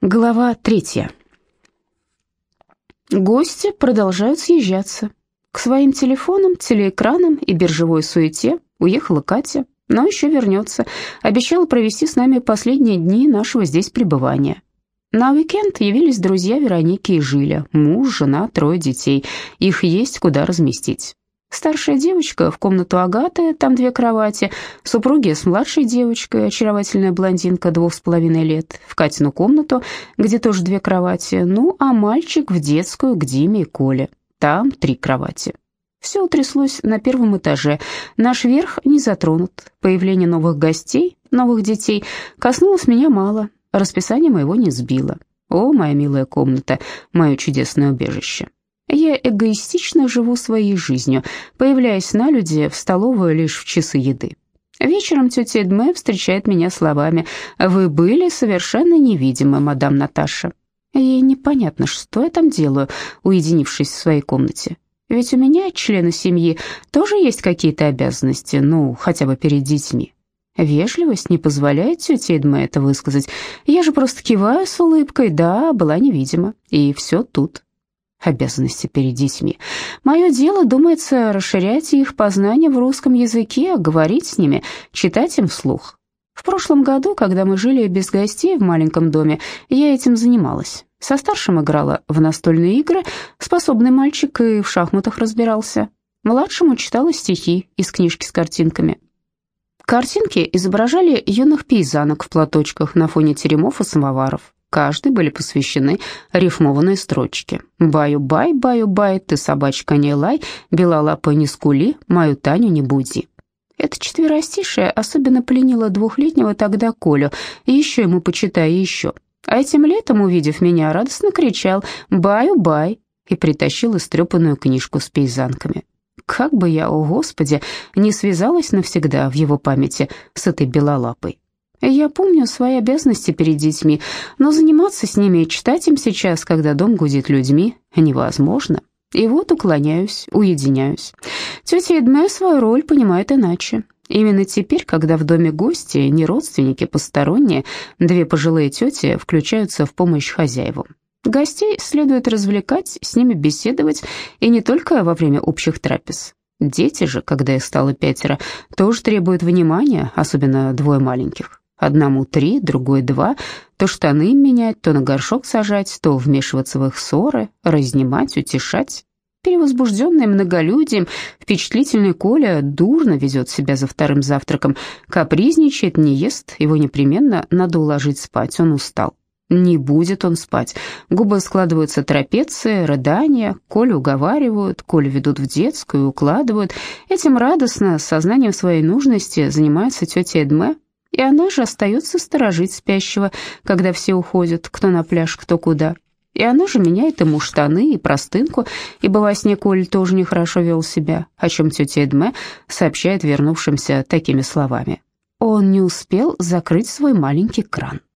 Глава третья. Гости продолжают съезжаться. К своим телефонам, телеэкранам и биржевой суете уехала Катя, но еще вернется. Обещала провести с нами последние дни нашего здесь пребывания. На уикенд явились друзья Вероники и Жиля, муж, жена, трое детей. Их есть куда разместить. Старшая девочка в комнату Агаты, там две кровати, супруги с младшей девочкой, очаровательная блондинка двух с половиной лет, в Катину комнату, где тоже две кровати, ну, а мальчик в детскую к Диме и Коле, там три кровати. Все утряслось на первом этаже, наш верх не затронут, появление новых гостей, новых детей коснулось меня мало, расписание моего не сбило. О, моя милая комната, мое чудесное убежище. Я эгоистично живу своей жизнью, появляясь на люди в столовую лишь в часы еды. Вечером тетя Эдме встречает меня словами «Вы были совершенно невидимы, мадам Наташа». Ей непонятно, что я там делаю, уединившись в своей комнате. Ведь у меня, члены семьи, тоже есть какие-то обязанности, ну, хотя бы перед детьми. Вежливость не позволяет тете Эдме это высказать. Я же просто киваю с улыбкой, да, была невидима, и все тут обязанности перед детьми. Мое дело, думается, расширять их познание в русском языке, говорить с ними, читать им вслух. В прошлом году, когда мы жили без гостей в маленьком доме, я этим занималась. Со старшим играла в настольные игры, способный мальчик и в шахматах разбирался. Младшему читала стихи из книжки с картинками. Картинки изображали юных пейзанок в платочках на фоне теремов и самоваров. Каждой были посвящены рифмованные строчки. «Баю-бай, баю-бай, ты собачка не лай, белолапа не скули, мою Таню не буди». Это четверостишее особенно пленило двухлетнего тогда Колю, и еще ему почитай еще. А этим летом, увидев меня, радостно кричал «Баю-бай» и притащил истрепанную книжку с пейзанками. Как бы я, о господи, не связалась навсегда в его памяти с этой белолапой. Я помню свои обязанности перед детьми, но заниматься с ними и читать им сейчас, когда дом гудит людьми, невозможно. И вот уклоняюсь, уединяюсь. Тетя Эдме свою роль понимает иначе. Именно теперь, когда в доме гости, не родственники, посторонние, две пожилые тети включаются в помощь хозяевам. Гостей следует развлекать, с ними беседовать, и не только во время общих трапез. Дети же, когда их стало пятеро, тоже требуют внимания, особенно двое маленьких. Одному три, другой два. То штаны менять, то на горшок сажать, то вмешиваться в их ссоры, разнимать, утешать. Перевозбужденный многолюдием, впечатлительный Коля дурно ведет себя за вторым завтраком, капризничает, не ест, его непременно надо уложить спать, он устал. Не будет он спать. Губы складываются трапеции, рыдания, Колю уговаривают, Колю ведут в детскую, укладывают. Этим радостно, с сознанием своей нужности, занимается тетя Эдме, и она же остается сторожить спящего, когда все уходят, кто на пляж, кто куда. И она же меняет ему штаны и простынку, ибо во сне Коль тоже нехорошо вел себя, о чем тетя Эдме сообщает вернувшимся такими словами. Он не успел закрыть свой маленький кран.